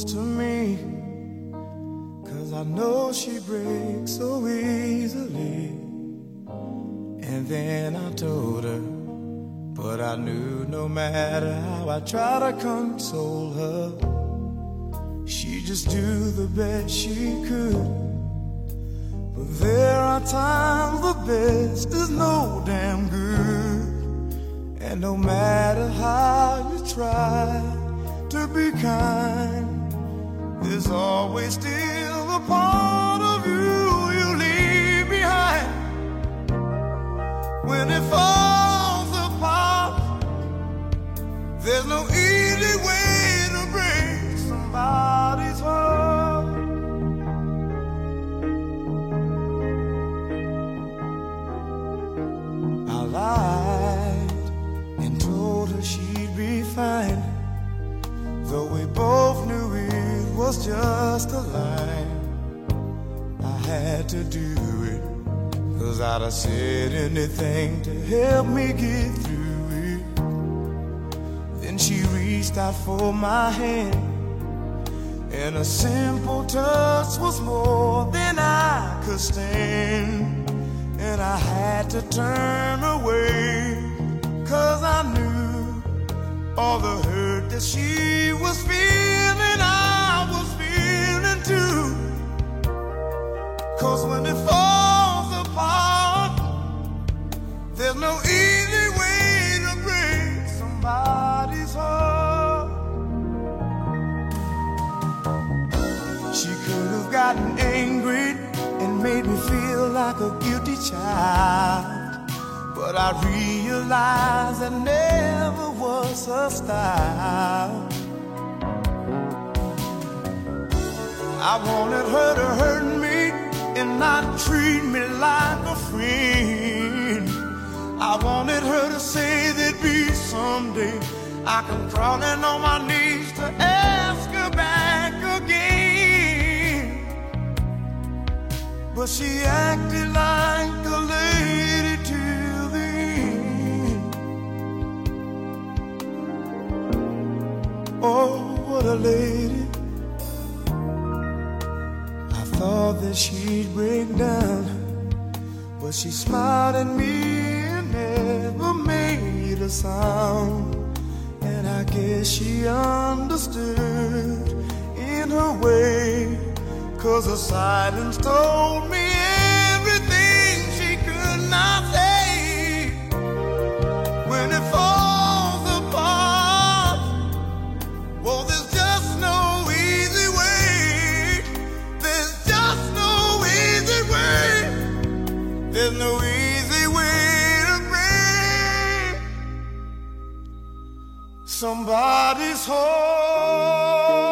close to me. Cause I know she breaks so easily. And then I told her, but I knew no matter how I try to console her, she just do the best she could. But there are times the best is no damn good. And no matter how you try to be kind, there's always still a was just a lie. I had to do it, cause I'd have said anything to help me get through it. Then she reached out for my hand. And a simple touch was more than I could stand. And I had to turn away, cause I knew all the hurt that she was feeling, gotten angry and made me feel like a guilty child. But I realized that never was her style. I wanted her to hurt me and not treat me like a friend. I wanted her to say there'd be someday I can crawl on my knees to ask But she acted like a lady till the end. Oh, what a lady. I thought that she'd break down, but she smiled at me and never made a sound. And I guess she understood in her way, cause her silence told me everything she could not say. When it falls apart, well, there's just no easy way. There's just no easy way. There's no easy way to break somebody's heart.